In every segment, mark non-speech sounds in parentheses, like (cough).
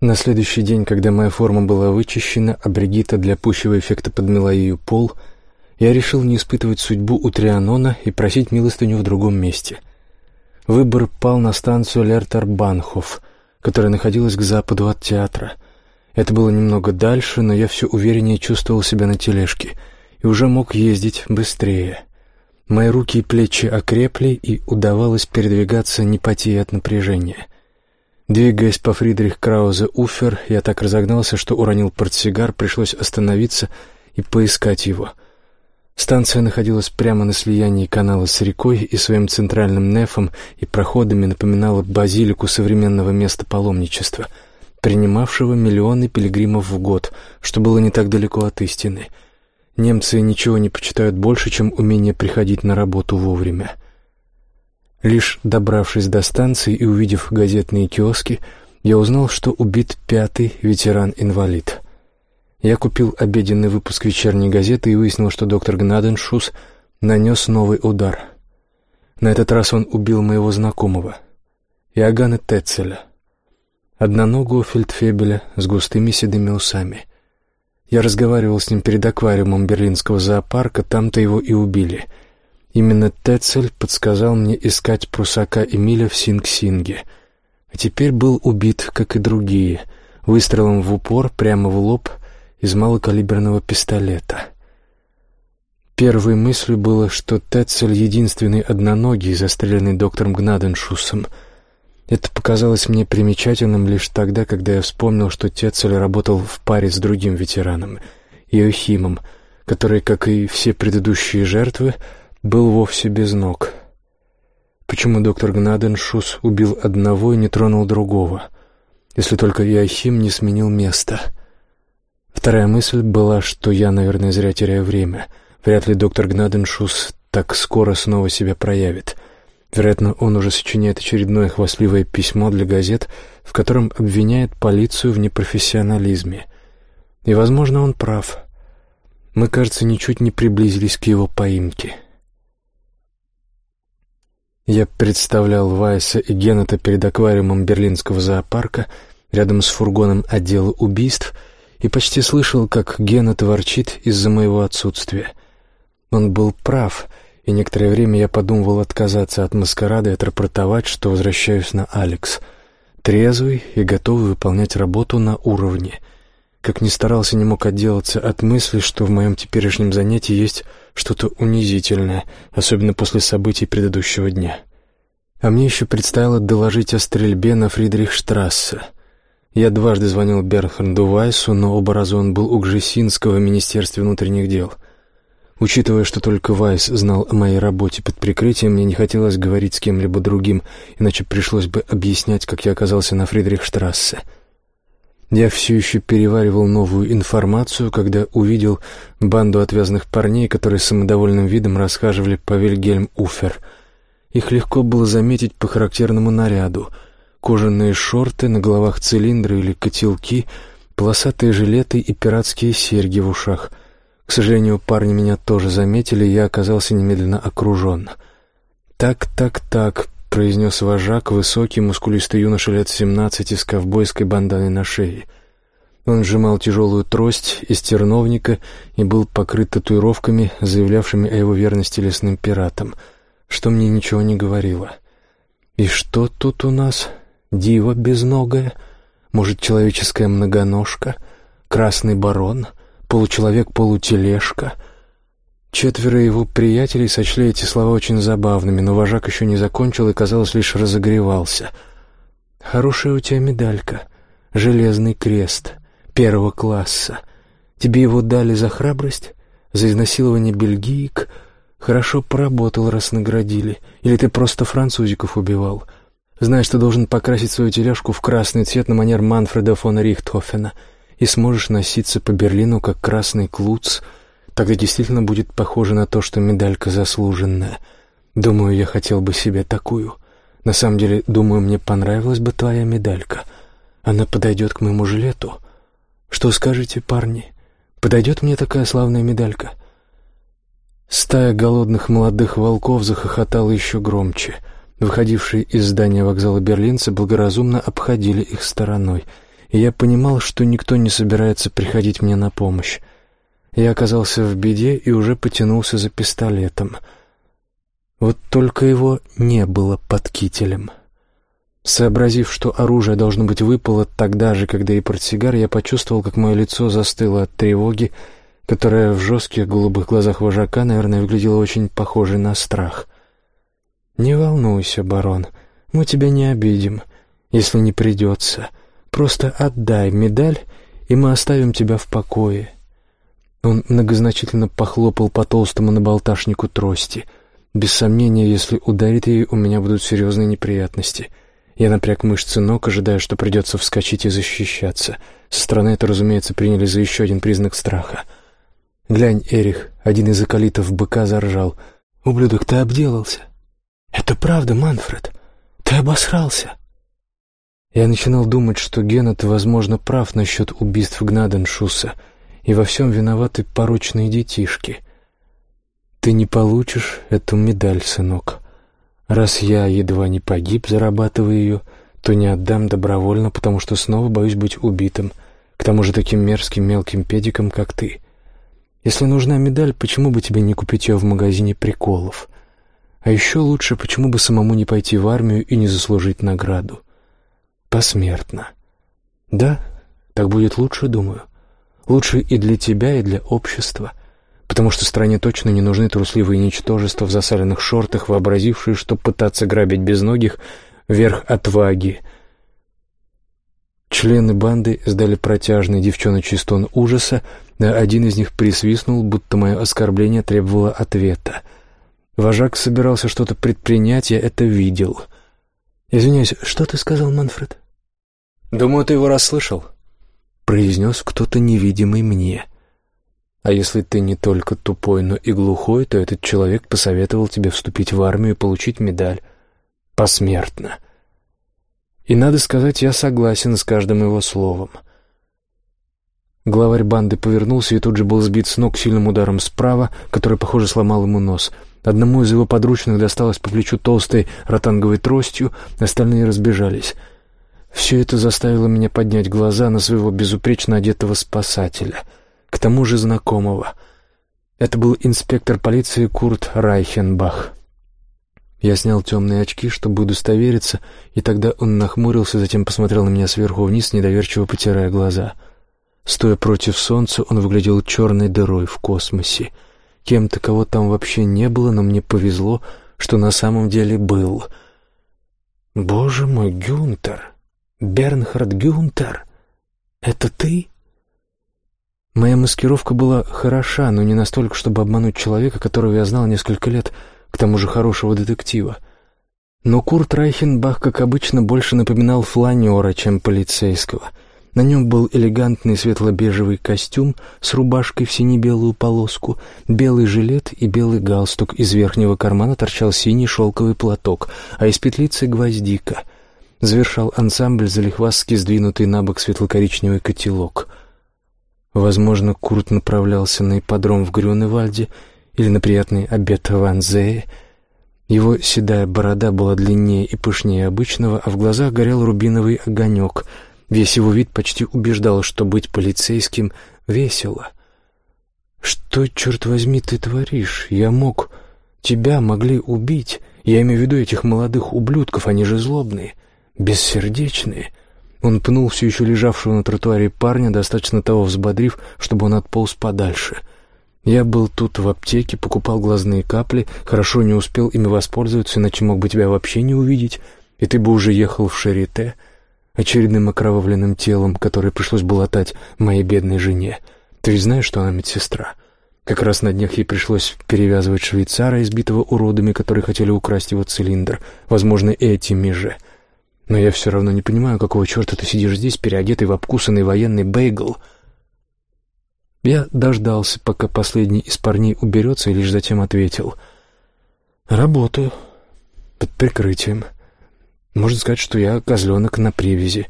На следующий день, когда моя форма была вычищена, а Бригитта для пущего эффекта подмела ее пол, я решил не испытывать судьбу у Трианона и просить милостыню в другом месте. Выбор пал на станцию Лертер-Банхоф, которая находилась к западу от театра. Это было немного дальше, но я все увереннее чувствовал себя на тележке и уже мог ездить быстрее. Мои руки и плечи окрепли, и удавалось передвигаться не потея от напряжения — Двигаясь по Фридрих Краузе Уфер, я так разогнался, что уронил портсигар, пришлось остановиться и поискать его. Станция находилась прямо на слиянии канала с рекой и своим центральным нефом и проходами напоминала базилику современного места паломничества, принимавшего миллионы пилигримов в год, что было не так далеко от истины. Немцы ничего не почитают больше, чем умение приходить на работу вовремя. Лишь добравшись до станции и увидев газетные киоски, я узнал, что убит пятый ветеран-инвалид. Я купил обеденный выпуск вечерней газеты и выяснил, что доктор Гнаденшус нанес новый удар. На этот раз он убил моего знакомого, Иоганна Тетцеля, одноногого фельдфебеля с густыми седыми усами. Я разговаривал с ним перед аквариумом берлинского зоопарка, там-то его и убили — Именно Тецель подсказал мне искать прусака Эмиля в Синг-Синге. А теперь был убит, как и другие, выстрелом в упор прямо в лоб из малокалиберного пистолета. Первой мыслью было, что Тецель — единственный одноногий, застреленный доктором Гнаденшусом. Это показалось мне примечательным лишь тогда, когда я вспомнил, что Тецель работал в паре с другим ветераном, Иохимом, который, как и все предыдущие жертвы, был вовсе без ног. Почему доктор Гнаденшус убил одного и не тронул другого, если только Иохим не сменил место? Вторая мысль была, что я, наверное, зря теряю время. Вряд ли доктор Гнаденшус так скоро снова себя проявит. Вероятно, он уже сочиняет очередное хвастливое письмо для газет, в котором обвиняет полицию в непрофессионализме. И, возможно, он прав. Мы, кажется, ничуть не приблизились к его поимке». Я представлял Вайса и Геннета перед аквариумом берлинского зоопарка рядом с фургоном отдела убийств и почти слышал, как Геннет ворчит из-за моего отсутствия. Он был прав, и некоторое время я подумывал отказаться от маскарада и отрапортовать, что возвращаюсь на Алекс, трезвый и готовый выполнять работу на уровне. Как ни старался, не мог отделаться от мысли, что в моем теперешнем занятии есть что-то унизительное, особенно после событий предыдущего дня. А мне еще предстояло доложить о стрельбе на Фридрихштрассе. Я дважды звонил Бернхарду Вайсу, но оба раза он был у Гжесинского в Министерстве внутренних дел. Учитывая, что только Вайс знал о моей работе под прикрытием, мне не хотелось говорить с кем-либо другим, иначе пришлось бы объяснять, как я оказался на Фридрихштрассе. Я все еще переваривал новую информацию, когда увидел банду отвязных парней, которые самодовольным видом расхаживали по Вильгельм-Уфер. Их легко было заметить по характерному наряду. Кожаные шорты, на головах цилиндры или котелки, полосатые жилеты и пиратские серьги в ушах. К сожалению, парни меня тоже заметили, и я оказался немедленно окружен. «Так, так, так», — произнес вожак, высокий, мускулистый юноша лет семнадцати с ковбойской банданой на шее. Он сжимал тяжелую трость из терновника и был покрыт татуировками, заявлявшими о его верности лесным пиратам, что мне ничего не говорило. «И что тут у нас? Дива безногая? Может, человеческая многоножка? Красный барон? Получеловек-полутележка?» Четверо его приятелей сочли эти слова очень забавными, но вожак еще не закончил и, казалось, лишь разогревался. «Хорошая у тебя медалька. Железный крест. Первого класса. Тебе его дали за храбрость? За изнасилование бельгиек? Хорошо поработал, раз наградили. Или ты просто французиков убивал? Знаешь, ты должен покрасить свою тележку в красный цвет на манер Манфреда фон Рихтхофена и сможешь носиться по Берлину, как красный клуц — Тогда действительно будет похоже на то, что медалька заслуженная. Думаю, я хотел бы себе такую. На самом деле, думаю, мне понравилась бы твоя медалька. Она подойдет к моему жилету. Что скажете, парни? Подойдет мне такая славная медалька?» Стая голодных молодых волков захохотала еще громче. Выходившие из здания вокзала берлинцы благоразумно обходили их стороной. и я понимал, что никто не собирается приходить мне на помощь. Я оказался в беде и уже потянулся за пистолетом. Вот только его не было под кителем. Сообразив, что оружие должно быть выпало тогда же, когда и портсигар, я почувствовал, как мое лицо застыло от тревоги, которая в жестких голубых глазах вожака, наверное, выглядела очень похожей на страх. «Не волнуйся, барон, мы тебя не обидим, если не придется. Просто отдай медаль, и мы оставим тебя в покое». Он многозначительно похлопал по толстому наболташнику трости. «Без сомнения, если ударит ей, у меня будут серьезные неприятности». Я напряг мышцы ног, ожидая, что придется вскочить и защищаться. Со стороны это, разумеется, приняли за еще один признак страха. «Глянь, Эрих», — один из околитов быка заржал. «Ублюдок, ты обделался». «Это правда, Манфред. Ты обосрался». Я начинал думать, что Геннет, возможно, прав насчет убийств Гнаденшуса, и во всем виноваты порочные детишки. «Ты не получишь эту медаль, сынок», Раз я едва не погиб, зарабатывая ее, то не отдам добровольно, потому что снова боюсь быть убитым, к тому же таким мерзким мелким педиком, как ты. Если нужна медаль, почему бы тебе не купить ее в магазине приколов? А еще лучше, почему бы самому не пойти в армию и не заслужить награду? Посмертно. Да, так будет лучше, думаю. Лучше и для тебя, и для общества потому что стране точно не нужны трусливые ничтожества в засаленных шортах, вообразившие, что пытаться грабить безногих — верх отваги. Члены банды сдали протяжный девчоночий стон ужаса, а один из них присвистнул, будто мое оскорбление требовало ответа. Вожак собирался что-то предпринять, я это видел. «Извиняюсь, что ты сказал, Манфред?» «Думаю, ты его расслышал», — произнес кто-то невидимый мне. — а если ты не только тупой, но и глухой, то этот человек посоветовал тебе вступить в армию и получить медаль. Посмертно. И надо сказать, я согласен с каждым его словом. Главарь банды повернулся и тут же был сбит с ног сильным ударом справа, который, похоже, сломал ему нос. Одному из его подручных досталось по плечу толстой ротанговой тростью, остальные разбежались. Все это заставило меня поднять глаза на своего безупречно одетого спасателя — к тому же знакомого. Это был инспектор полиции Курт Райхенбах. Я снял темные очки, чтобы удостовериться, и тогда он нахмурился, затем посмотрел на меня сверху вниз, недоверчиво потирая глаза. Стоя против солнца, он выглядел черной дырой в космосе. Кем-то, кого там вообще не было, но мне повезло, что на самом деле был. «Боже мой, Гюнтер! Бернхард Гюнтер! Это ты?» Моя маскировка была хороша, но не настолько, чтобы обмануть человека, которого я знал несколько лет, к тому же хорошего детектива. Но Курт Райхенбах, как обычно, больше напоминал фланера, чем полицейского. На нем был элегантный светло-бежевый костюм с рубашкой в сине-белую полоску, белый жилет и белый галстук. Из верхнего кармана торчал синий шелковый платок, а из петлицы — гвоздика. Завершал ансамбль залихвастски сдвинутый на бок светло-коричневый котелок — Возможно, Курт направлялся на ипподром в Грюневальде или на приятный обед в Анзее. Его седая борода была длиннее и пышнее обычного, а в глазах горел рубиновый огонек. Весь его вид почти убеждал, что быть полицейским весело. «Что, черт возьми, ты творишь? Я мог... Тебя могли убить. Я имею в виду этих молодых ублюдков, они же злобные, бессердечные». Он пнул все еще лежавшего на тротуаре парня, достаточно того взбодрив, чтобы он отполз подальше. Я был тут в аптеке, покупал глазные капли, хорошо не успел ими воспользоваться, иначе мог бы тебя вообще не увидеть, и ты бы уже ехал в Шарите, очередным окровавленным телом, которое пришлось бы латать моей бедной жене. Ты ведь знаешь, что она медсестра?» Как раз на днях ей пришлось перевязывать швейцара, избитого уродами, которые хотели украсть его цилиндр, возможно, этими же — но я все равно не понимаю, какого черта ты сидишь здесь, переодетый в обкусанный военный бейгл. Я дождался, пока последний из парней уберется, и лишь затем ответил. «Работаю. Под прикрытием. Можно сказать, что я козленок на привязи.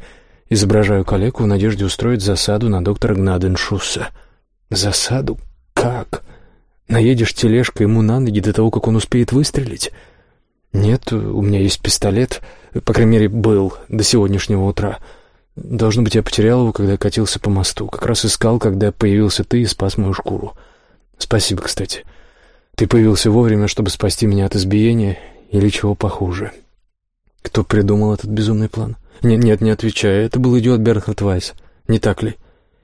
Изображаю коллегу в надежде устроить засаду на доктора Гнаденшусса». «Засаду? Как? Наедешь тележкой ему на ноги до того, как он успеет выстрелить?» «Нет, у меня есть пистолет, по крайней мере, был до сегодняшнего утра. Должно быть, я потерял его, когда катился по мосту. Как раз искал, когда появился ты и спас мою шкуру. Спасибо, кстати. Ты появился вовремя, чтобы спасти меня от избиения или чего похуже. Кто придумал этот безумный план? Нет, нет, не отвечай. Это был идиот Бернхард Вайс. Не так ли?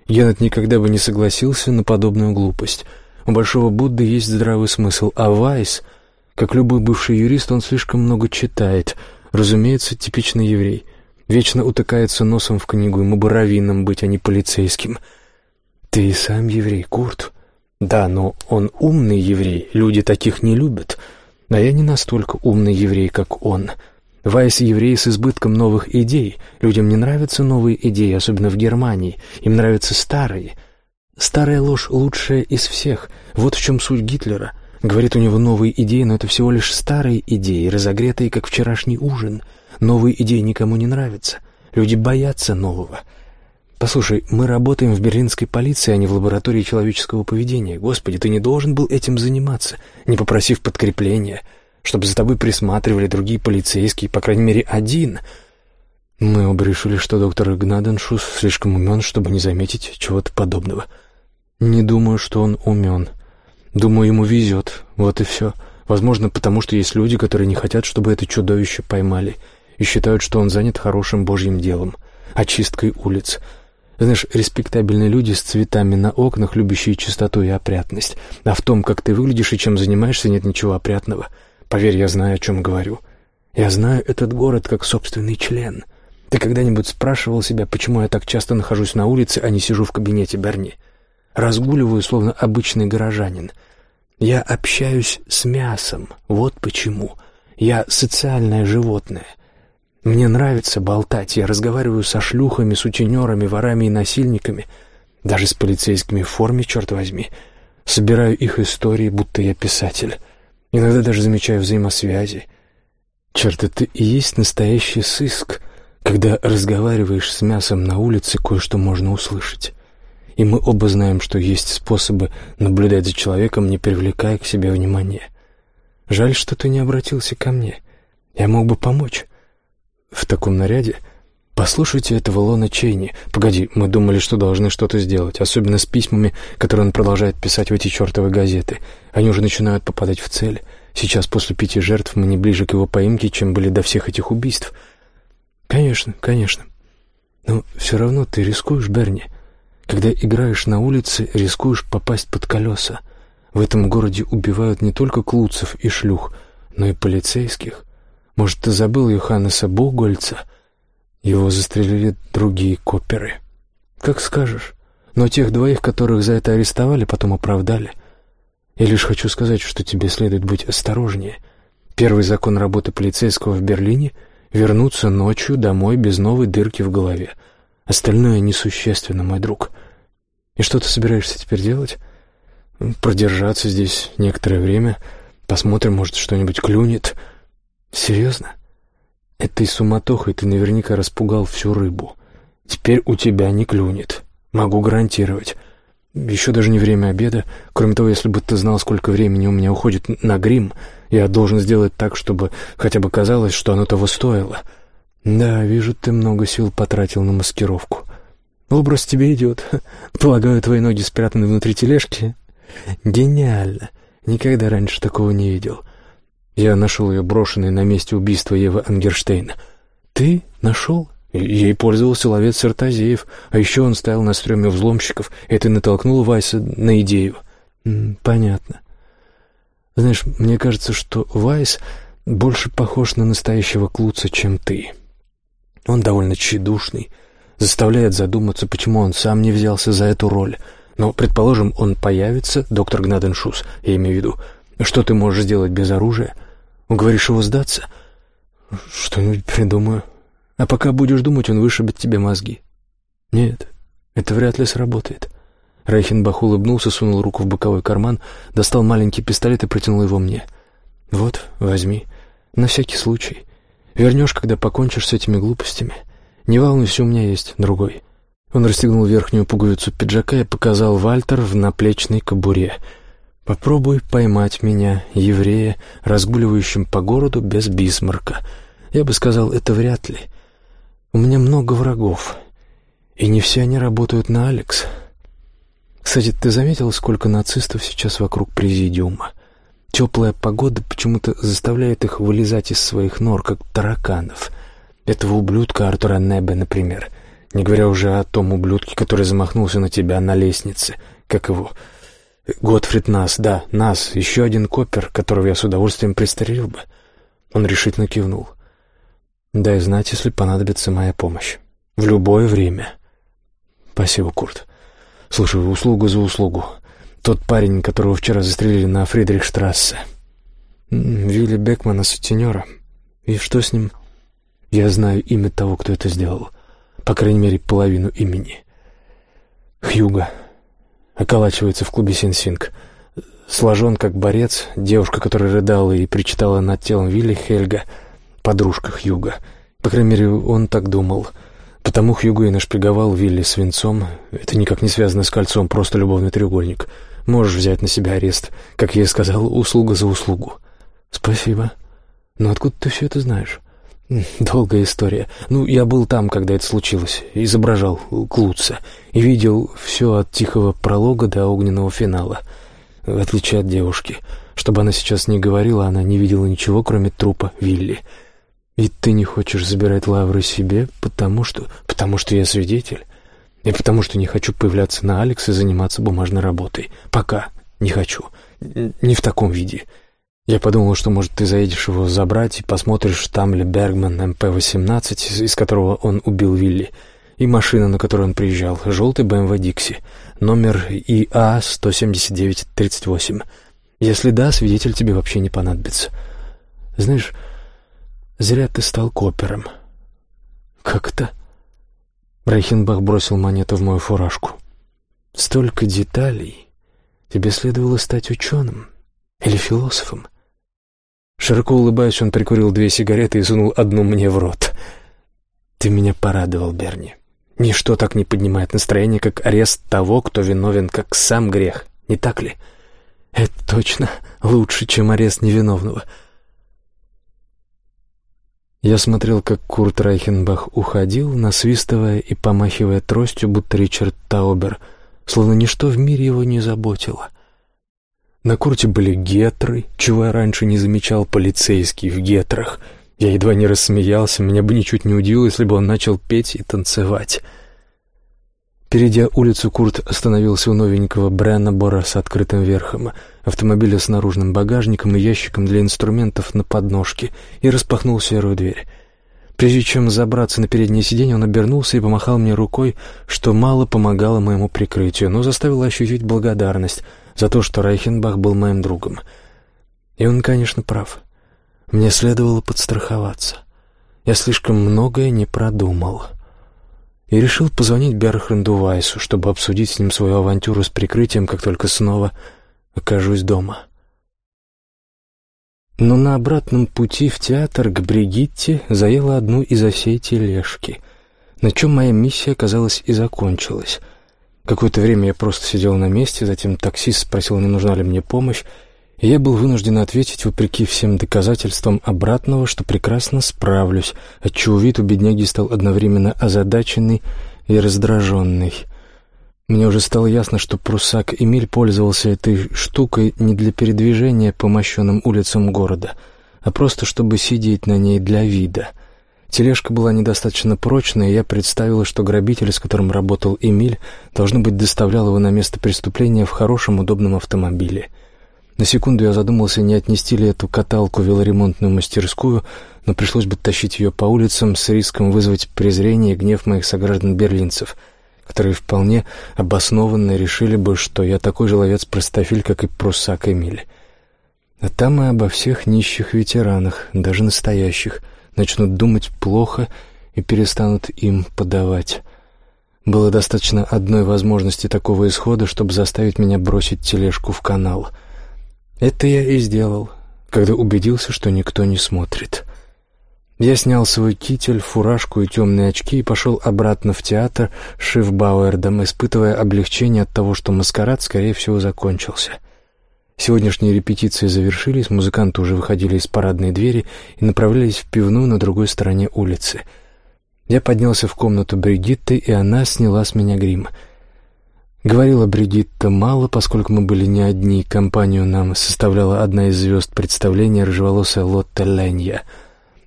Геннет никогда бы не согласился на подобную глупость. У Большого Будды есть здравый смысл, а Вайс, как любой бывший юрист, он слишком много читает. Разумеется, типичный еврей. Вечно утыкается носом в книгу, ему бы раввином быть, а не полицейским. Ты и сам еврей, Курт. Да, но он умный еврей, люди таких не любят. А я не настолько умный еврей, как он. Вайс — еврей с избытком новых идей. Людям не нравятся новые идеи, особенно в Германии. Им нравятся старые. Старая ложь лучшая из всех. Вот в чем суть Гитлера. Говорит, у него новые идеи, но это всего лишь старые идеи, разогретые, как вчерашний ужин — Новые идеи никому не нравятся. Люди боятся нового. Послушай, мы работаем в берлинской полиции, а не в лаборатории человеческого поведения. Господи, ты не должен был этим заниматься, не попросив подкрепления, чтобы за тобой присматривали другие полицейские, по крайней мере, один. Мы оба решили, что доктор Гнаденшус слишком умен, чтобы не заметить чего-то подобного. Не думаю, что он умен. Думаю, ему везет. Вот и все. Возможно, потому что есть люди, которые не хотят, чтобы это чудовище поймали — и считают, что он занят хорошим божьим делом, очисткой улиц. Знаешь, респектабельные люди с цветами на окнах, любящие чистоту и опрятность. А в том, как ты выглядишь и чем занимаешься, нет ничего опрятного. Поверь, я знаю, о чем говорю. Я знаю этот город как собственный член. Ты когда-нибудь спрашивал себя, почему я так часто нахожусь на улице, а не сижу в кабинете Берни? Разгуливаю, словно обычный горожанин. Я общаюсь с мясом, вот почему. Я социальное животное — мне нравится болтать. Я разговариваю со шлюхами, сутенерами, ворами и насильниками. Даже с полицейскими в форме, черт возьми. Собираю их истории, будто я писатель. Иногда даже замечаю взаимосвязи. Черт, это и есть настоящий сыск, когда разговариваешь с мясом на улице, кое-что можно услышать. И мы оба знаем, что есть способы наблюдать за человеком, не привлекая к себе внимания. Жаль, что ты не обратился ко мне. Я мог бы помочь в таком наряде? Послушайте этого Лона Чейни. Погоди, мы думали, что должны что-то сделать, особенно с письмами, которые он продолжает писать в эти чертовы газеты. Они уже начинают попадать в цель. Сейчас, после пяти жертв, мы не ближе к его поимке, чем были до всех этих убийств. Конечно, конечно. Но все равно ты рискуешь, Берни. Когда играешь на улице, рискуешь попасть под колеса. В этом городе убивают не только клуцев и шлюх, но и полицейских. Может, ты забыл Йоханнеса Бугольца? Его застрелили другие коперы. Как скажешь. Но тех двоих, которых за это арестовали, потом оправдали. Я лишь хочу сказать, что тебе следует быть осторожнее. Первый закон работы полицейского в Берлине — вернуться ночью домой без новой дырки в голове. Остальное несущественно, мой друг. И что ты собираешься теперь делать? Продержаться здесь некоторое время. Посмотрим, может, что-нибудь клюнет. «Серьезно? Этой суматохой ты наверняка распугал всю рыбу. Теперь у тебя не клюнет. Могу гарантировать. Еще даже не время обеда. Кроме того, если бы ты знал, сколько времени у меня уходит на грим, я должен сделать так, чтобы хотя бы казалось, что оно того стоило. Да, вижу, ты много сил потратил на маскировку. Образ тебе идет. (laughs) Полагаю, твои ноги спрятаны внутри тележки. Гениально. Никогда раньше такого не видел. — я нашел ее брошенной на месте убийства Евы Ангерштейна. Ты нашел? Ей пользовался ловец Сартазеев, а еще он стоял на стреме взломщиков, это натолкнуло Вайса на идею. Понятно. Знаешь, мне кажется, что Вайс больше похож на настоящего Клуца, чем ты. Он довольно тщедушный, заставляет задуматься, почему он сам не взялся за эту роль. Но, предположим, он появится, доктор Гнаденшус, я имею в виду. Что ты можешь сделать без оружия? Уговоришь его сдаться? Что-нибудь придумаю. А пока будешь думать, он вышибет тебе мозги. Нет, это вряд ли сработает. Райхенбах улыбнулся, сунул руку в боковой карман, достал маленький пистолет и протянул его мне. «Вот, возьми. На всякий случай. Вернешь, когда покончишь с этими глупостями. Не волнуйся, у меня есть другой». Он расстегнул верхнюю пуговицу пиджака и показал Вальтер в наплечной кобуре — Попробуй поймать меня, еврея, разгуливающим по городу без бисмарка. Я бы сказал, это вряд ли. У меня много врагов, И не все они работают на Алекс. Кстати, ты заметил, сколько нацистов сейчас вокруг президиума? Теплая погода почему-то заставляет их вылезать из своих нор, как тараканов. Этого ублюдка Артура Небе, например. Не говоря уже о том ублюдке, который замахнулся на тебя на лестнице. Как его? Готфрид Нас, да, Нас. Еще один копер, которого я с удовольствием пристрелил бы. Он решительно кивнул. Дай знать, если понадобится моя помощь. В любое время. Спасибо, Курт. Слушай, услугу за услугу. Тот парень, которого вчера застрелили на Фридрихштрассе. Вилли Бекмана, сутенера. И что с ним? Я знаю имя того, кто это сделал. По крайней мере, половину имени. Хьюга. Околачивается в клубе Синсинг. Сложен как борец, девушка, которая рыдала и причитала над телом Вилли Хельга, подружка Хьюга. По крайней мере, он так думал. Потому Хьюго и нашпиговал Вилли свинцом. Это никак не связано с кольцом, просто любовный треугольник. Можешь взять на себя арест. Как я и сказал, услуга за услугу. Спасибо. Но откуда ты все это знаешь? Долгая история. Ну, я был там, когда это случилось. Изображал Клуца. И видел все от тихого пролога до огненного финала. В отличие от девушки. Чтобы она сейчас не говорила, она не видела ничего, кроме трупа Вилли. — и ты не хочешь забирать лавры себе, потому что... Потому что я свидетель. И потому что не хочу появляться на Алекс и заниматься бумажной работой. Пока не хочу. Не в таком виде. Я подумал, что, может, ты заедешь его забрать и посмотришь, там ли Бергман МП-18, из которого он убил Вилли, и машина, на которой он приезжал, желтый БМВ Дикси, номер ИА-179-38. Если да, свидетель тебе вообще не понадобится. Знаешь, Зря ты стал копером. Как это? Райхенбах бросил монету в мою фуражку. Столько деталей. Тебе следовало стать ученым или философом. Широко улыбаясь, он прикурил две сигареты и сунул одну мне в рот. Ты меня порадовал, Берни. Ничто так не поднимает настроение, как арест того, кто виновен, как сам грех. Не так ли? Это точно лучше, чем арест невиновного. — я смотрел, как Курт Райхенбах уходил, насвистывая и помахивая тростью, будто Ричард Таубер, словно ничто в мире его не заботило. На Курте были гетры, чего я раньше не замечал, полицейские в гетрах. Я едва не рассмеялся, меня бы ничуть не удивило, если бы он начал петь и танцевать. Перейдя улицу, Курт остановился у новенького Бреннабора с открытым верхом, автомобиля с наружным багажником и ящиком для инструментов на подножке, и распахнул серую дверь. Прежде чем забраться на переднее сиденье, он обернулся и помахал мне рукой, что мало помогало моему прикрытию, но заставило ощутить благодарность за то, что Райхенбах был моим другом. И он, конечно, прав. Мне следовало подстраховаться. Я слишком многое не продумал и решил позвонить Берхранду Вайсу, чтобы обсудить с ним свою авантюру с прикрытием, как только снова окажусь дома. Но на обратном пути в театр к Бригитте заела одну из осей тележки, на чем моя миссия, казалось, и закончилась. Какое-то время я просто сидел на месте, затем таксист спросил, не нужна ли мне помощь, и я был вынужден ответить, вопреки всем доказательствам обратного, что прекрасно справлюсь, отчего вид у бедняги стал одновременно озадаченный и раздраженный. Мне уже стало ясно, что прусак Эмиль пользовался этой штукой не для передвижения по мощенным улицам города, а просто чтобы сидеть на ней для вида. Тележка была недостаточно прочная, и я представила, что грабитель, с которым работал Эмиль, должно быть, доставлял его на место преступления в хорошем удобном автомобиле — на секунду я задумался, не отнести ли эту каталку в велоремонтную мастерскую, но пришлось бы тащить ее по улицам с риском вызвать презрение и гнев моих сограждан-берлинцев, которые вполне обоснованно решили бы, что я такой же ловец-простофиль, как и пруссак Эмиль. А там и обо всех нищих ветеранах, даже настоящих, начнут думать плохо и перестанут им подавать. Было достаточно одной возможности такого исхода, чтобы заставить меня бросить тележку в канал — это я и сделал, когда убедился, что никто не смотрит. Я снял свой китель, фуражку и темные очки и пошел обратно в театр Шифбауэрдом, испытывая облегчение от того, что маскарад, скорее всего, закончился. Сегодняшние репетиции завершились, музыканты уже выходили из парадной двери и направлялись в пивную на другой стороне улицы. Я поднялся в комнату Бригитты, и она сняла с меня грим. Говорила Бригитта мало, поскольку мы были не одни, компанию нам составляла одна из звезд представления, рыжеволосая Лотта Ленья.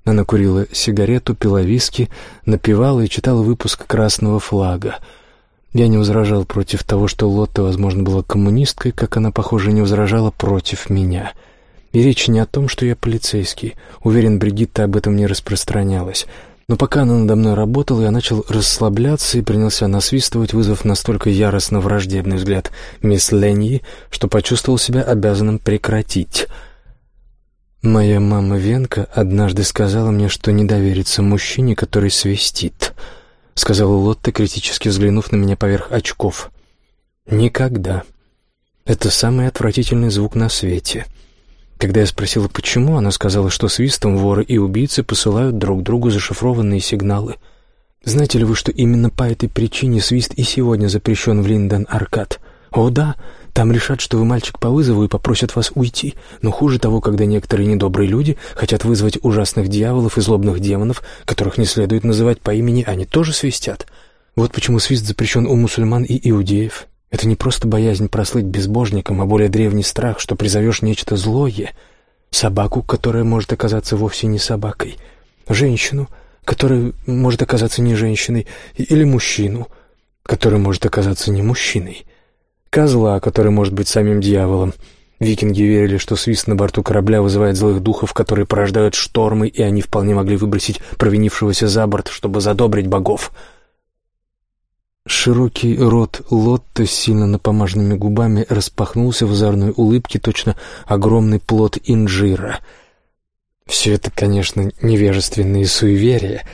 Она курила сигарету, пила виски, напевала и читала выпуск «Красного флага». Я не возражал против того, что Лотта, возможно, была коммунисткой, как она, похоже, не возражала против меня. И речь не о том, что я полицейский. Уверен, Бригитта об этом не распространялась. Но пока она надо мной работала, я начал расслабляться и принялся насвистывать, вызвав настолько яростно враждебный взгляд мисс Леньи, что почувствовал себя обязанным прекратить. Моя мама Венка однажды сказала мне, что не доверится мужчине, который свистит, сказала Лотта, критически взглянув на меня поверх очков. Никогда. Это самый отвратительный звук на свете. Когда я спросила, почему, она сказала, что свистом воры и убийцы посылают друг другу зашифрованные сигналы. Знаете ли вы, что именно по этой причине свист и сегодня запрещен в Линден-Аркад? О да, там решат, что вы мальчик по вызову и попросят вас уйти. Но хуже того, когда некоторые недобрые люди хотят вызвать ужасных дьяволов и злобных демонов, которых не следует называть по имени, они тоже свистят. Вот почему свист запрещен у мусульман и иудеев. Это не просто боязнь прослыть безбожником, а более древний страх, что призовешь нечто злое. Собаку, которая может оказаться вовсе не собакой. Женщину, которая может оказаться не женщиной. Или мужчину, который может оказаться не мужчиной. Козла, который может быть самим дьяволом. Викинги верили, что свист на борту корабля вызывает злых духов, которые порождают штормы, и они вполне могли выбросить провинившегося за борт, чтобы задобрить богов — Широкий рот Лотта с сильно напомаженными губами распахнулся в озорной улыбке, точно огромный плод инжира. Все это, конечно, невежественные суеверия,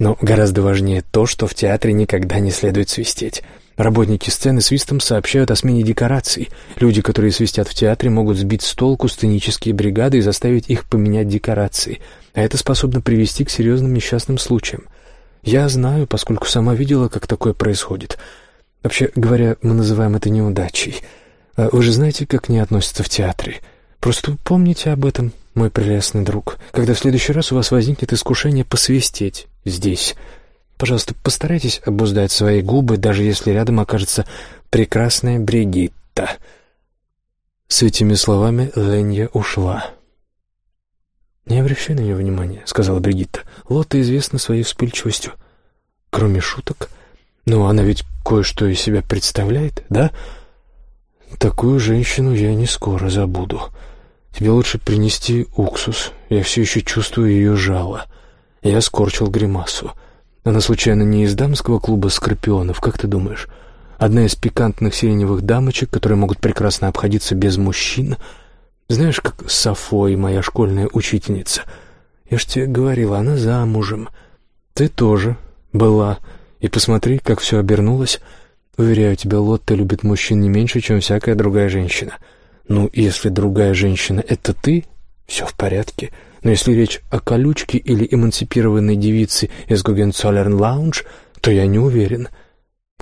но гораздо важнее то, что в театре никогда не следует свистеть. Работники сцены свистом сообщают о смене декораций. Люди, которые свистят в театре, могут сбить с толку сценические бригады и заставить их поменять декорации, а это способно привести к серьезным несчастным случаям — я знаю, поскольку сама видела, как такое происходит. Вообще говоря, мы называем это неудачей. А вы же знаете, как не относятся в театре. Просто помните об этом, мой прелестный друг, когда в следующий раз у вас возникнет искушение посвистеть здесь. Пожалуйста, постарайтесь обуздать свои губы, даже если рядом окажется прекрасная Бригитта. С этими словами Ленья ушла. «Не обращай на нее внимания», — сказала Бригитта. «Лотта известна своей вспыльчивостью. Кроме шуток. Ну, она ведь кое-что из себя представляет, да? Такую женщину я не скоро забуду. Тебе лучше принести уксус. Я все еще чувствую ее жало». Я скорчил гримасу. Она случайно не из дамского клуба «Скорпионов», как ты думаешь? Одна из пикантных сиреневых дамочек, которые могут прекрасно обходиться без мужчин — знаешь, как Сафой, моя школьная учительница. Я ж тебе говорила, она замужем. Ты тоже была. И посмотри, как все обернулось. Уверяю тебя, Лотта любит мужчин не меньше, чем всякая другая женщина. Ну, если другая женщина — это ты, все в порядке. Но если речь о колючке или эмансипированной девице из Гогенцоллерн Лаунж, то я не уверен —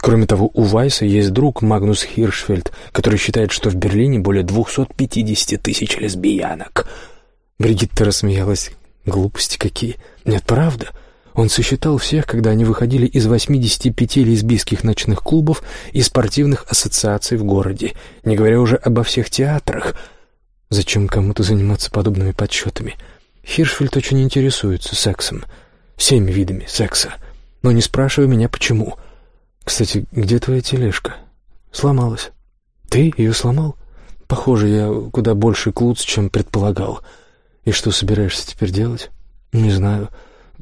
Кроме того, у Вайса есть друг Магнус Хиршфельд, который считает, что в Берлине более 250 тысяч лесбиянок. Бригитта рассмеялась. Глупости какие. Нет, правда. Он сосчитал всех, когда они выходили из 85 лесбийских ночных клубов и спортивных ассоциаций в городе, не говоря уже обо всех театрах. Зачем кому-то заниматься подобными подсчетами? Хиршфельд очень интересуется сексом. Всеми видами секса. Но не спрашивай меня, почему. — «Кстати, где твоя тележка?» «Сломалась». «Ты ее сломал?» «Похоже, я куда больше клуц, чем предполагал». «И что собираешься теперь делать?» «Не знаю.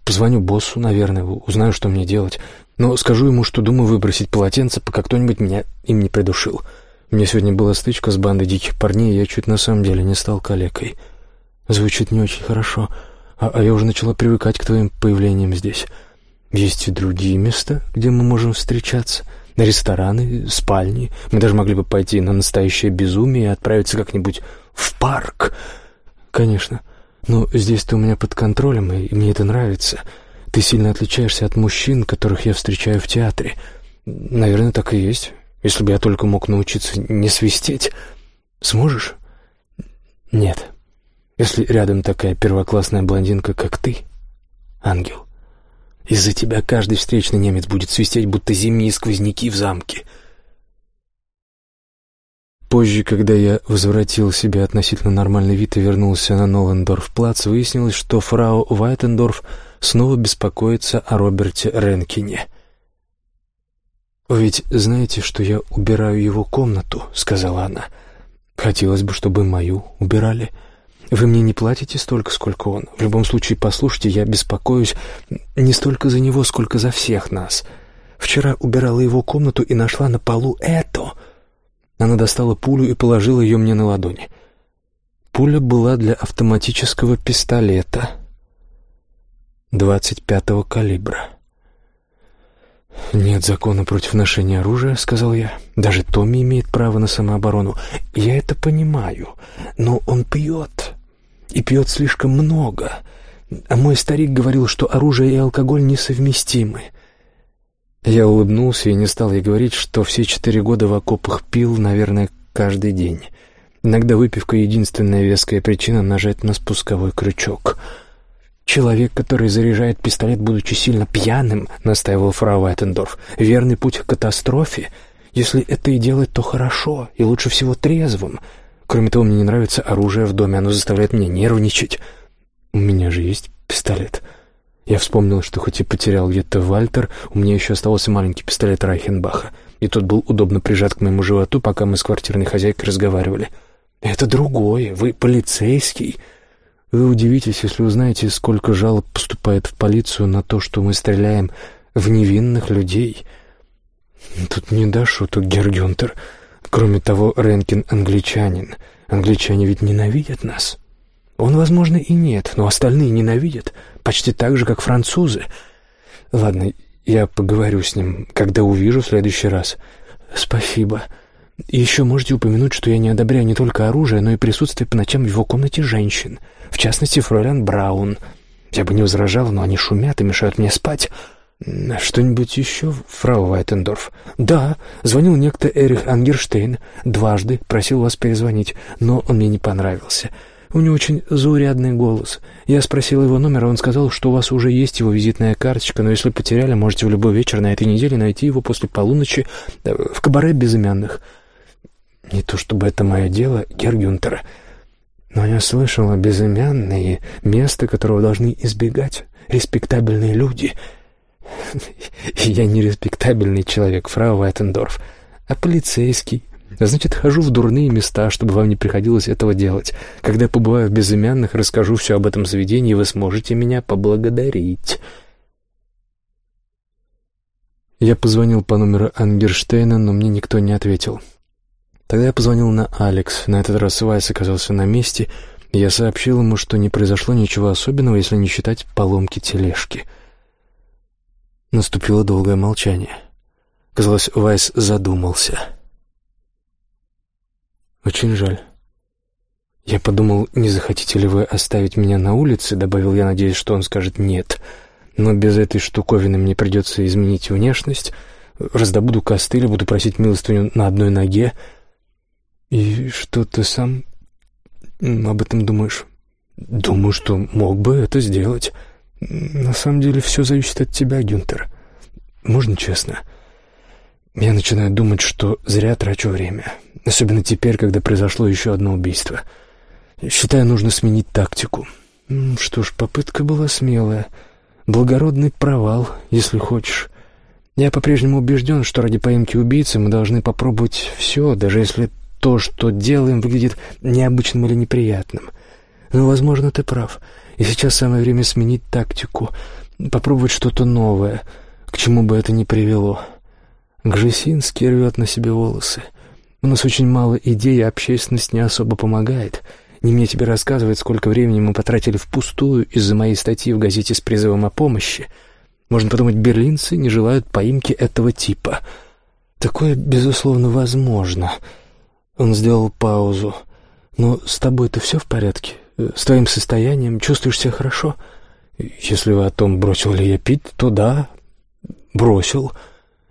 Позвоню боссу, наверное, узнаю, что мне делать. Но скажу ему, что думаю выбросить полотенце, пока кто-нибудь меня им не придушил. У меня сегодня была стычка с бандой диких парней, и я чуть на самом деле не стал калекой. Звучит не очень хорошо, а, а я уже начала привыкать к твоим появлениям здесь». Есть и другие места, где мы можем встречаться. Рестораны, спальни. Мы даже могли бы пойти на настоящее безумие и отправиться как-нибудь в парк. Конечно. Но здесь ты у меня под контролем, и мне это нравится. Ты сильно отличаешься от мужчин, которых я встречаю в театре. Наверное, так и есть. Если бы я только мог научиться не свистеть. Сможешь? Нет. Если рядом такая первоклассная блондинка, как ты, ангел. Из-за тебя каждый встречный немец будет свистеть, будто зимние сквозняки в замке. Позже, когда я возвратил себе относительно нормальный вид и вернулся на Ноллендорф-плац, выяснилось, что фрау Вайтендорф снова беспокоится о Роберте Ренкине. «Вы ведь знаете, что я убираю его комнату?» — сказала она. «Хотелось бы, чтобы мою убирали». Вы мне не платите столько, сколько он. В любом случае, послушайте, я беспокоюсь не столько за него, сколько за всех нас. Вчера убирала его комнату и нашла на полу это. Она достала пулю и положила ее мне на ладони. Пуля была для автоматического пистолета 25-го калибра. «Нет закона против ношения оружия», — сказал я. «Даже Томми имеет право на самооборону. Я это понимаю, но он пьет и пьет слишком много. А мой старик говорил, что оружие и алкоголь несовместимы. Я улыбнулся и не стал ей говорить, что все четыре года в окопах пил, наверное, каждый день. Иногда выпивка — единственная веская причина нажать на спусковой крючок. «Человек, который заряжает пистолет, будучи сильно пьяным», — настаивал фрау Вайтендорф, — «верный путь к катастрофе. Если это и делать, то хорошо, и лучше всего трезвым». Кроме того, мне не нравится оружие в доме, оно заставляет меня нервничать. У меня же есть пистолет. Я вспомнил, что хоть и потерял где-то Вальтер, у меня еще оставался маленький пистолет Райхенбаха, и тот был удобно прижат к моему животу, пока мы с квартирной хозяйкой разговаривали. «Это другое. Вы полицейский». Вы удивитесь, если узнаете, сколько жалоб поступает в полицию на то, что мы стреляем в невинных людей. Тут не до шуток, Гергюнтер. Кроме того, Ренкин англичанин. Англичане ведь ненавидят нас. Он, возможно, и нет, но остальные ненавидят, почти так же, как французы. Ладно, я поговорю с ним, когда увижу в следующий раз. Спасибо. И еще можете упомянуть, что я не одобряю не только оружие, но и присутствие по ночам в его комнате женщин, в частности, фройлен Браун. Я бы не возражала, но они шумят и мешают мне спать. «Что-нибудь еще, фрау Вайтендорф?» «Да, звонил некто Эрих Ангерштейн. Дважды просил вас перезвонить, но он мне не понравился. У него очень заурядный голос. Я спросил его номер, он сказал, что у вас уже есть его визитная карточка, но если потеряли, можете в любой вечер на этой неделе найти его после полуночи э, в кабаре безымянных». «Не то чтобы это мое дело, Гергюнтер, но я слышал о безымянные, место которого должны избегать респектабельные люди». (laughs) Я не респектабельный человек, фрау Вайтендорф, а полицейский. Значит, хожу в дурные места, чтобы вам не приходилось этого делать. Когда побываю в безымянных, расскажу все об этом заведении, и вы сможете меня поблагодарить. Я позвонил по номеру Ангерштейна, но мне никто не ответил. Тогда я позвонил на Алекс. На этот раз Вайс оказался на месте, я сообщил ему, что не произошло ничего особенного, если не считать поломки тележки — Наступило долгое молчание. Казалось, Вайс задумался. «Очень жаль. Я подумал, не захотите ли вы оставить меня на улице?» Добавил я, надеясь, что он скажет «нет». «Но без этой штуковины мне придется изменить внешность. Раздобуду костыль, буду просить милостыню на одной ноге. И что ты сам об этом думаешь?» «Думаю, что мог бы это сделать». «На самом деле все зависит от тебя, Гюнтер. Можно честно?» Я начинаю думать, что зря трачу время. Особенно теперь, когда произошло еще одно убийство. Считаю, нужно сменить тактику. Что ж, попытка была смелая. Благородный провал, если хочешь. Я по-прежнему убежден, что ради поимки убийцы мы должны попробовать все, даже если то, что делаем, выглядит необычным или неприятным. Но, возможно, ты прав. И сейчас самое время сменить тактику, попробовать что-то новое, к чему бы это ни привело. Гжесинский рвет на себе волосы. У нас очень мало идей, а общественность не особо помогает. Не мне тебе рассказывать, сколько времени мы потратили впустую из-за моей статьи в газете с призывом о помощи. Можно подумать, берлинцы не желают поимки этого типа. Такое, безусловно, возможно. Он сделал паузу. Но с тобой-то все в порядке? С твоим состоянием чувствуешь себя хорошо? Если вы о том, бросил ли я пить, то да, бросил.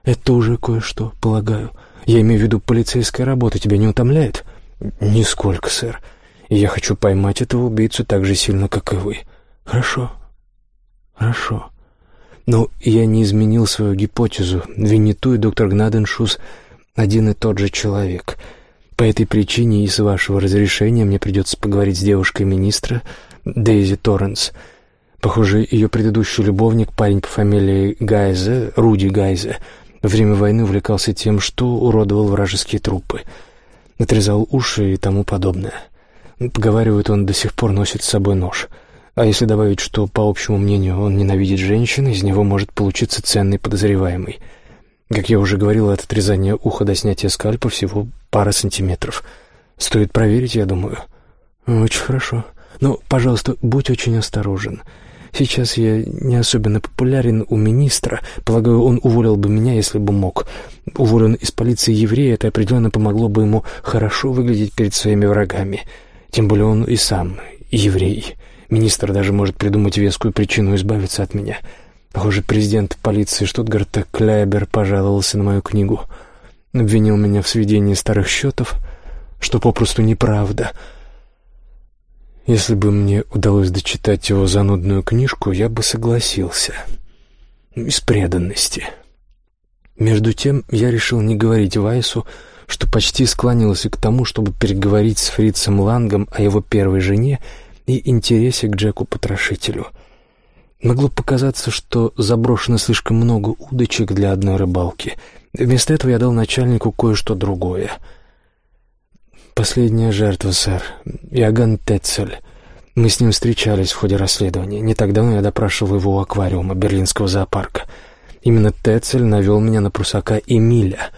Это уже кое-что, полагаю. Я имею в виду, полицейская работа тебя не утомляет? Нисколько, сэр. И я хочу поймать этого убийцу так же сильно, как и вы. Хорошо, хорошо. Но я не изменил свою гипотезу. Винниту и доктор Гнаденшус — один и тот же человек. По этой причине и с вашего разрешения мне придется поговорить с девушкой министра, Дейзи Торренс. Похоже, ее предыдущий любовник, парень по фамилии Гайзе, Руди Гайзе, во время войны увлекался тем, что уродовал вражеские трупы, отрезал уши и тому подобное. Поговаривают, он до сих пор носит с собой нож — а если добавить, что, по общему мнению, он ненавидит женщин, из него может получиться ценный подозреваемый. Как я уже говорил, от отрезания уха до снятия скальпа всего пара сантиметров. Стоит проверить, я думаю. Очень хорошо. Но, пожалуйста, будь очень осторожен. Сейчас я не особенно популярен у министра. Полагаю, он уволил бы меня, если бы мог. Уволен из полиции еврея, это определенно помогло бы ему хорошо выглядеть перед своими врагами. Тем более он и сам еврей. Министр даже может придумать вескую причину избавиться от меня. Похоже, президент полиции Штутгарта Кляйбер пожаловался на мою книгу. Обвинил меня в сведении старых счетов, что попросту неправда. Если бы мне удалось дочитать его занудную книжку, я бы согласился. Из преданности. Между тем я решил не говорить Вайсу, что почти склонился к тому, чтобы переговорить с Фрицем Лангом о его первой жене и интересе к Джеку-потрошителю. Могло показаться, что заброшено слишком много удочек для одной рыбалки. Вместо этого я дал начальнику кое-что другое. «Последняя жертва, сэр. Иоганн Тетцель. Мы с ним встречались в ходе расследования. Не так давно я допрашивал его у аквариума Берлинского зоопарка. Именно Тетцель навел меня на прусака Эмиля».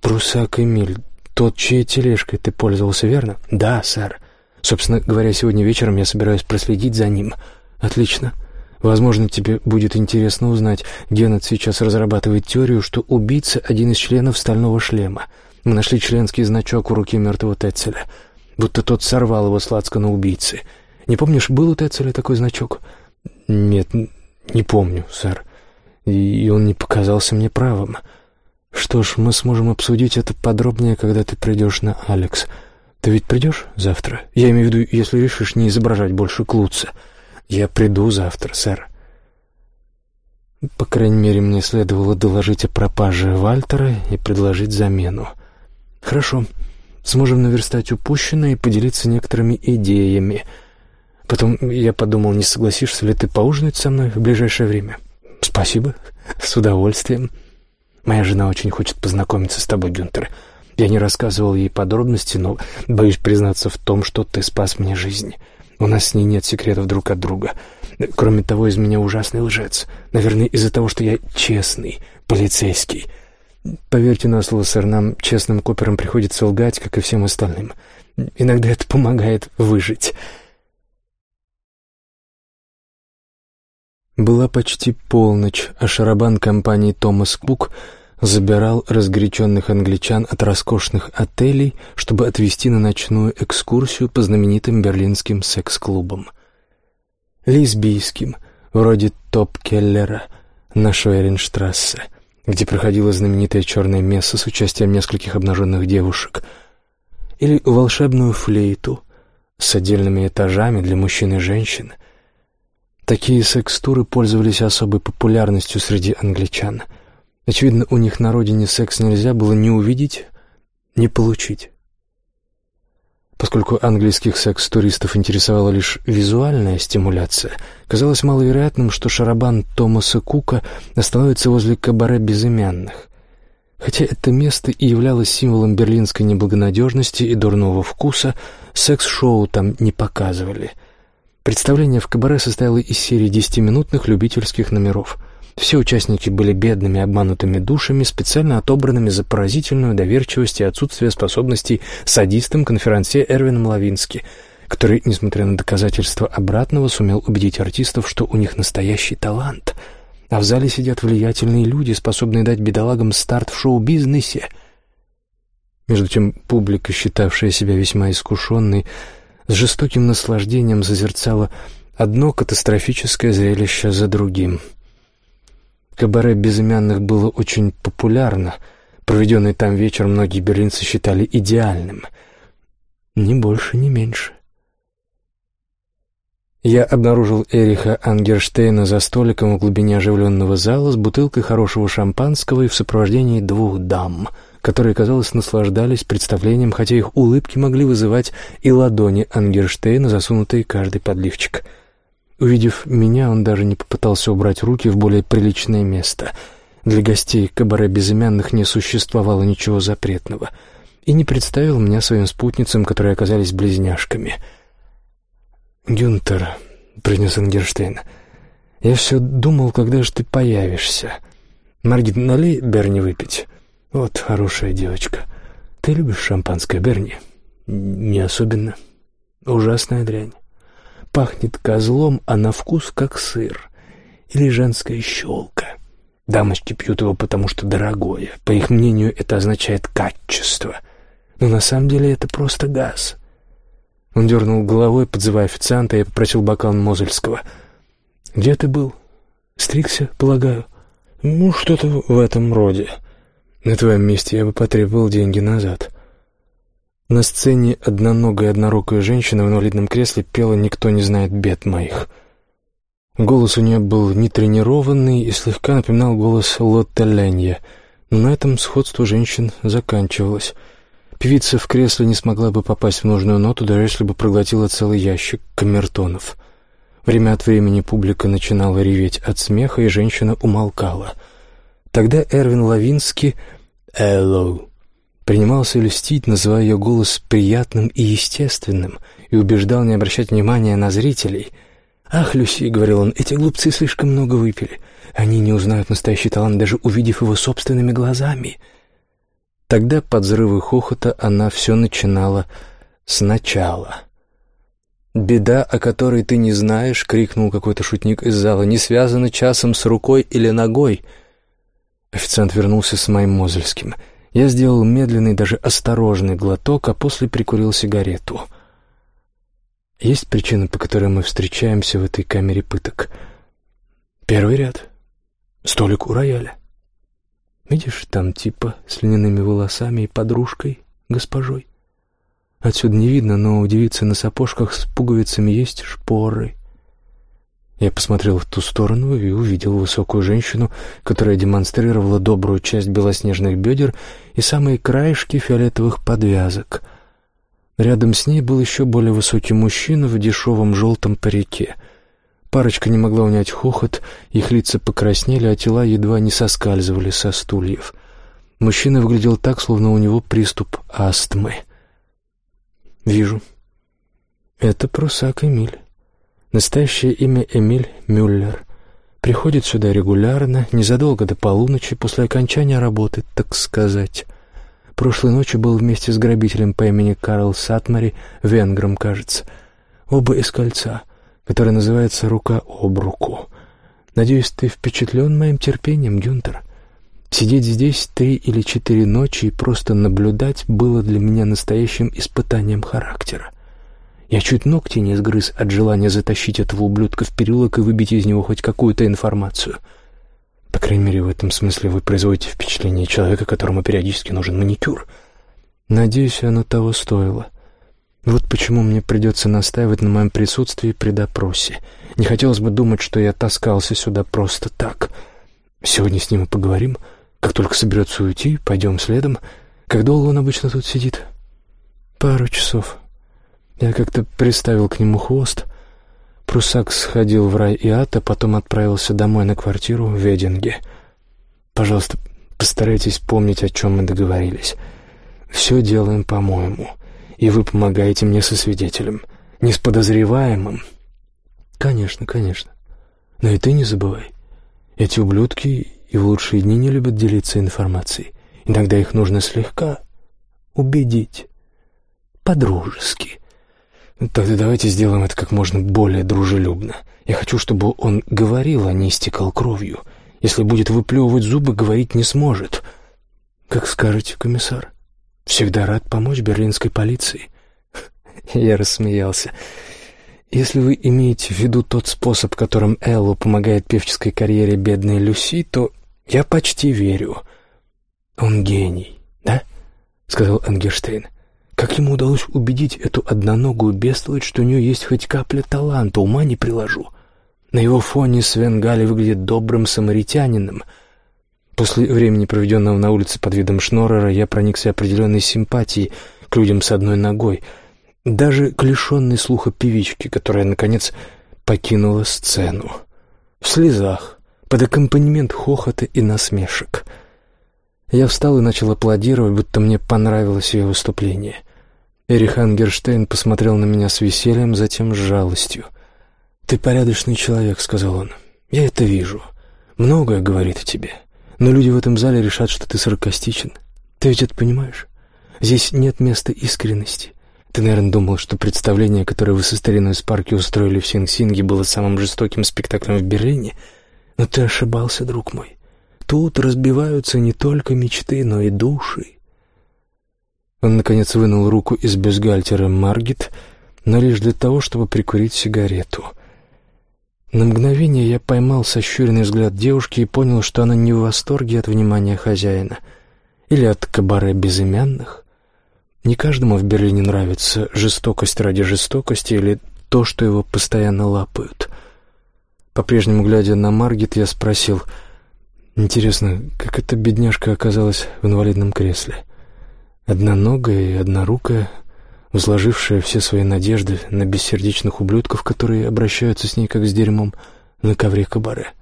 «Прусак Эмиль, тот, чьей тележкой ты пользовался, верно?» «Да, сэр». Собственно говоря, сегодня вечером я собираюсь проследить за ним. Отлично. Возможно, тебе будет интересно узнать. Геннет сейчас разрабатывает теорию, что убийца — один из членов стального шлема. Мы нашли членский значок у руки мертвого Тетцеля. Будто тот сорвал его с на убийцы. Не помнишь, был у Тетцеля такой значок? Нет, не помню, сэр. И он не показался мне правым. Что ж, мы сможем обсудить это подробнее, когда ты придешь на Алекс. — ты ведь придешь завтра? Я имею в виду, если решишь не изображать больше Клуца. Я приду завтра, сэр. По крайней мере, мне следовало доложить о пропаже Вальтера и предложить замену. Хорошо. Сможем наверстать упущенное и поделиться некоторыми идеями. Потом я подумал, не согласишься ли ты поужинать со мной в ближайшее время? Спасибо. С удовольствием. Моя жена очень хочет познакомиться с тобой, Гюнтер. Я не рассказывал ей подробности, но боюсь признаться в том, что ты спас мне жизнь. У нас с ней нет секретов друг от друга. Кроме того, из меня ужасный лжец. Наверное, из-за того, что я честный, полицейский. Поверьте на слово, сэр, нам, честным коперам, приходится лгать, как и всем остальным. Иногда это помогает выжить. Была почти полночь, а шарабан компании «Томас Кук» забирал разгоряченных англичан от роскошных отелей, чтобы отвезти на ночную экскурсию по знаменитым берлинским секс-клубам. Лесбийским, вроде Топ-Келлера на Шуэренштрассе, где проходила знаменитая черная месса с участием нескольких обнаженных девушек, или волшебную флейту с отдельными этажами для мужчин и женщин. Такие секс-туры пользовались особой популярностью среди англичан — Очевидно, у них на родине секс нельзя было ни увидеть, ни получить. Поскольку английских секс-туристов интересовала лишь визуальная стимуляция, казалось маловероятным, что шарабан Томаса Кука остановится возле кабаре безымянных. Хотя это место и являлось символом берлинской неблагонадежности и дурного вкуса, секс-шоу там не показывали. Представление в кабаре состояло из серии десятиминутных любительских номеров — все участники были бедными, обманутыми душами, специально отобранными за поразительную доверчивость и отсутствие способностей садистом конферансье Эрвином Лавински, который, несмотря на доказательства обратного, сумел убедить артистов, что у них настоящий талант. А в зале сидят влиятельные люди, способные дать бедолагам старт в шоу-бизнесе. Между тем публика, считавшая себя весьма искушенной, с жестоким наслаждением зазерцала одно катастрофическое зрелище за другим — Кабаре безымянных было очень популярно. Проведенный там вечер многие берлинцы считали идеальным. Ни больше, ни меньше. Я обнаружил Эриха Ангерштейна за столиком в глубине оживленного зала с бутылкой хорошего шампанского и в сопровождении двух дам, которые, казалось, наслаждались представлением, хотя их улыбки могли вызывать и ладони Ангерштейна, засунутые каждый подливчик. Увидев меня, он даже не попытался убрать руки в более приличное место. Для гостей кабаре безымянных не существовало ничего запретного. И не представил меня своим спутницам, которые оказались близняшками — «Гюнтер», — произнес Ангерштейн, — «я все думал, когда же ты появишься. Маргит, налей Берни выпить. Вот хорошая девочка. Ты любишь шампанское, Берни?» «Не особенно. Ужасная дрянь. Пахнет козлом, а на вкус как сыр. Или женская щелка. Дамочки пьют его, потому что дорогое. По их мнению, это означает качество. Но на самом деле это просто газ». Он дернул головой, подзывая официанта, и попросил бокал Мозельского. «Где ты был? Стригся, полагаю?» «Ну, что-то в этом роде. На твоем месте я бы потребовал деньги назад». На сцене одноногая однорукая женщина в инвалидном кресле пела «Никто не знает бед моих». Голос у нее был нетренированный и слегка напоминал голос Лотте Ленья, но на этом сходство женщин заканчивалось — Певица в кресле не смогла бы попасть в нужную ноту, даже если бы проглотила целый ящик камертонов. Время от времени публика начинала реветь от смеха, и женщина умолкала. Тогда Эрвин Лавинский «Эллоу» принимался льстить, называя ее голос приятным и естественным, и убеждал не обращать внимания на зрителей. «Ах, Люси», — говорил он, — «эти глупцы слишком много выпили. Они не узнают настоящий талант, даже увидев его собственными глазами». Тогда под взрывы хохота она все начинала сначала. «Беда, о которой ты не знаешь», — крикнул какой-то шутник из зала, — «не связана часом с рукой или ногой». Официант вернулся с моим мозельским. Я сделал медленный, даже осторожный глоток, а после прикурил сигарету. Есть причина, по которой мы встречаемся в этой камере пыток. Первый ряд. Столик у рояля. Видишь, там типа с льняными волосами и подружкой, госпожой. Отсюда не видно, но у девицы на сапожках с пуговицами есть шпоры. Я посмотрел в ту сторону и увидел высокую женщину, которая демонстрировала добрую часть белоснежных бедер и самые краешки фиолетовых подвязок. Рядом с ней был еще более высокий мужчина в дешевом желтом парике — Парочка не могла унять хохот, их лица покраснели, а тела едва не соскальзывали со стульев. Мужчина выглядел так, словно у него приступ астмы. «Вижу. Это прусак Эмиль. Настоящее имя Эмиль Мюллер. Приходит сюда регулярно, незадолго до полуночи, после окончания работы, так сказать. Прошлой ночью был вместе с грабителем по имени Карл Сатмари, венгром, кажется. Оба из кольца» который называется «Рука об руку». Надеюсь, ты впечатлен моим терпением, Гюнтер. Сидеть здесь три или четыре ночи и просто наблюдать было для меня настоящим испытанием характера. Я чуть ногти не сгрыз от желания затащить этого ублюдка в переулок и выбить из него хоть какую-то информацию. По крайней мере, в этом смысле вы производите впечатление человека, которому периодически нужен маникюр. Надеюсь, оно того стоило. — вот почему мне придется настаивать на моем присутствии при допросе. Не хотелось бы думать, что я таскался сюда просто так. Сегодня с ним и поговорим. Как только соберется уйти, пойдем следом. Как долго он обычно тут сидит? Пару часов. Я как-то приставил к нему хвост. Прусак сходил в рай и ад, а потом отправился домой на квартиру в Вединге. Пожалуйста, постарайтесь помнить, о чем мы договорились. Все делаем по-моему и вы помогаете мне со свидетелем, не с подозреваемым. Конечно, конечно. Но и ты не забывай. Эти ублюдки и в лучшие дни не любят делиться информацией. Иногда их нужно слегка убедить. По-дружески. Тогда давайте сделаем это как можно более дружелюбно. Я хочу, чтобы он говорил, а не истекал кровью. Если будет выплевывать зубы, говорить не сможет. Как скажете, комиссар. Всегда рад помочь берлинской полиции. (laughs) Я рассмеялся. Если вы имеете в виду тот способ, которым Эллу помогает певческой карьере бедной Люси, то я почти верю. Он гений, да? сказал Энгерштейн. Как ему удалось убедить эту одноногую бестолочь, что у нее есть хоть капля таланта, ума не приложу. На его фоне Свен Галли выглядит добрым самаритянином. После времени, проведенного на улице под видом Шноррера, я проникся определенной симпатией к людям с одной ногой, даже к лишенной слуха певичке, которая, наконец, покинула сцену. В слезах, под аккомпанемент хохота и насмешек. Я встал и начал аплодировать, будто мне понравилось ее выступление. Эрих Ангерштейн посмотрел на меня с весельем, затем с жалостью. «Ты порядочный человек», — сказал он. «Я это вижу. Многое говорит о тебе. Но люди в этом зале решат, что ты саркастичен. Ты ведь это понимаешь? Здесь нет места искренности. Ты, наверное, думал, что представление, которое вы со стариной Спарки устроили в Синг-Синге, было самым жестоким спектаклем в Берлине. Но ты ошибался, друг мой. Тут разбиваются не только мечты, но и души. Он, наконец, вынул руку из бюстгальтера Маргит, но лишь для того, чтобы прикурить сигарету. На мгновение я поймал сощуренный взгляд девушки и понял, что она не в восторге от внимания хозяина или от кабаре безымянных. Не каждому в Берлине нравится жестокость ради жестокости или то, что его постоянно лапают. По-прежнему, глядя на Маргит, я спросил, «Интересно, как эта бедняжка оказалась в инвалидном кресле?» Одноногая и однорукая, возложившая все свои надежды на бессердечных ублюдков, которые обращаются с ней как с дерьмом на ковре кабаре.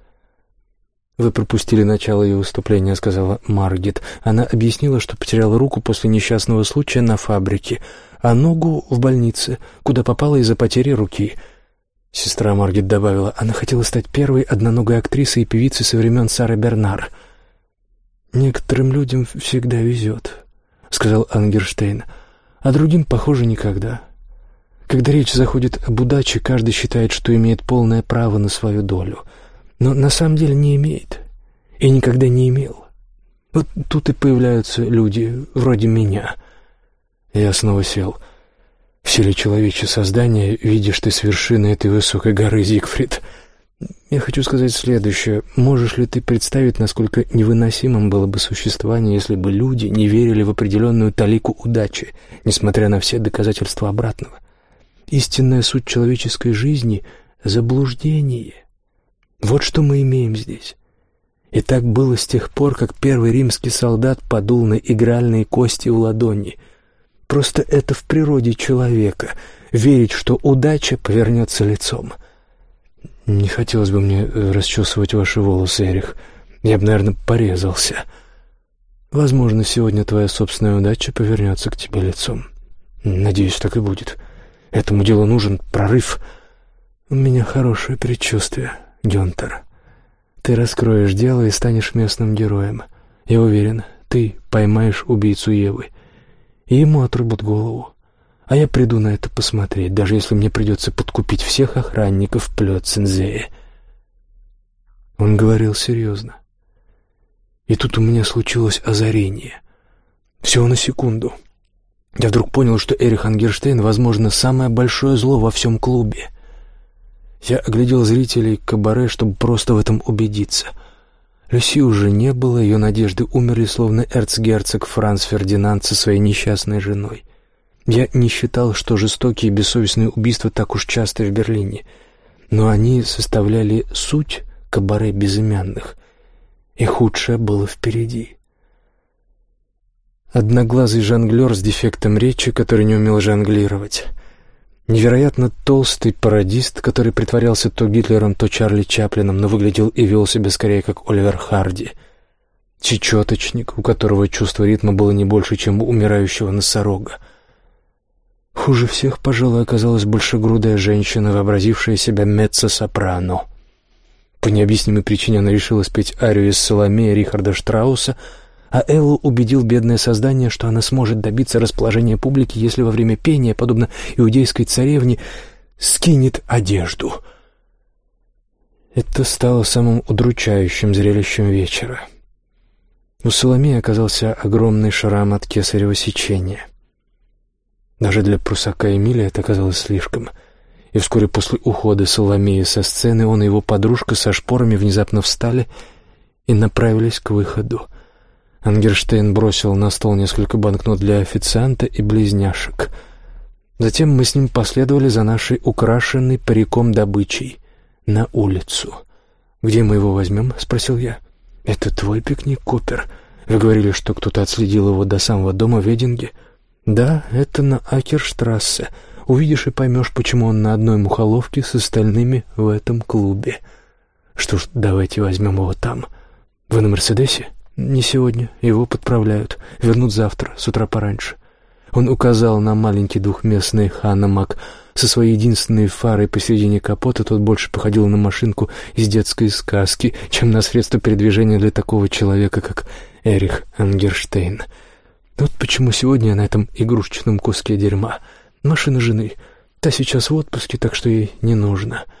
«Вы пропустили начало ее выступления», — сказала Маргит. Она объяснила, что потеряла руку после несчастного случая на фабрике, а ногу в больнице, куда попала из-за потери руки. Сестра Маргит добавила, она хотела стать первой одноногой актрисой и певицей со времен Сары Бернар. «Некоторым людям всегда везет», — сказал Ангерштейн, — «а другим, похоже, никогда. Когда речь заходит об удаче, каждый считает, что имеет полное право на свою долю, но на самом деле не имеет и никогда не имел. Вот тут и появляются люди вроде меня». Я снова сел. «Все ли человечье создание, видишь ты с вершины этой высокой горы, Зигфрид?» Я хочу сказать следующее. Можешь ли ты представить, насколько невыносимым было бы существование, если бы люди не верили в определенную талику удачи, несмотря на все доказательства обратного? Истинная суть человеческой жизни — заблуждение. Вот что мы имеем здесь. И так было с тех пор, как первый римский солдат подул на игральные кости в ладони. Просто это в природе человека — верить, что удача повернется лицом — «Не хотелось бы мне э, расчесывать ваши волосы, Эрих. Я бы, наверное, порезался. Возможно, сегодня твоя собственная удача повернется к тебе лицом. Надеюсь, так и будет. Этому делу нужен прорыв. У меня хорошее предчувствие, Гюнтер. Ты раскроешь дело и станешь местным героем. Я уверен, ты поймаешь убийцу Евы, и ему отрубят голову а я приду на это посмотреть, даже если мне придется подкупить всех охранников Плёцензее. Он говорил серьезно. И тут у меня случилось озарение. Всего на секунду. Я вдруг понял, что Эрих Ангерштейн, возможно, самое большое зло во всем клубе. Я оглядел зрителей кабаре, чтобы просто в этом убедиться. Люси уже не было, ее надежды умерли, словно эрцгерцог Франц Фердинанд со своей несчастной женой. Я не считал, что жестокие и бессовестные убийства так уж часто в Берлине, но они составляли суть кабаре безымянных, и худшее было впереди. Одноглазый жонглер с дефектом речи, который не умел жонглировать. Невероятно толстый пародист, который притворялся то Гитлером, то Чарли Чаплином, но выглядел и вел себя скорее как Оливер Харди. Чечеточник, у которого чувство ритма было не больше, чем у умирающего носорога. Хуже всех, пожалуй, оказалась большегрудая женщина, вообразившая себя меццо-сопрано. По необъяснимой причине она решила спеть арию из Соломея Рихарда Штрауса, а Эллу убедил бедное создание, что она сможет добиться расположения публики, если во время пения, подобно иудейской царевне, скинет одежду. Это стало самым удручающим зрелищем вечера. У Соломея оказался огромный шрам от кесарево сечения — даже для прусака Эмиля это казалось слишком. И вскоре после ухода Соломеи со сцены он и его подружка со шпорами внезапно встали и направились к выходу. Ангерштейн бросил на стол несколько банкнот для официанта и близняшек. Затем мы с ним последовали за нашей украшенной париком добычей на улицу. «Где мы его возьмем?» — спросил я. «Это твой пикник, Купер. Вы говорили, что кто-то отследил его до самого дома в Эдинге?» «Да, это на Акерштрассе. Увидишь и поймешь, почему он на одной мухоловке с остальными в этом клубе. Что ж, давайте возьмем его там. Вы на Мерседесе?» «Не сегодня. Его подправляют. Вернут завтра, с утра пораньше». Он указал на маленький двухместный Ханамак. Со своей единственной фарой посередине капота тот больше походил на машинку из детской сказки, чем на средство передвижения для такого человека, как Эрих Ангерштейн. Вот почему сегодня я на этом игрушечном куске дерьма. Машина жены. Та сейчас в отпуске, так что ей не нужно. —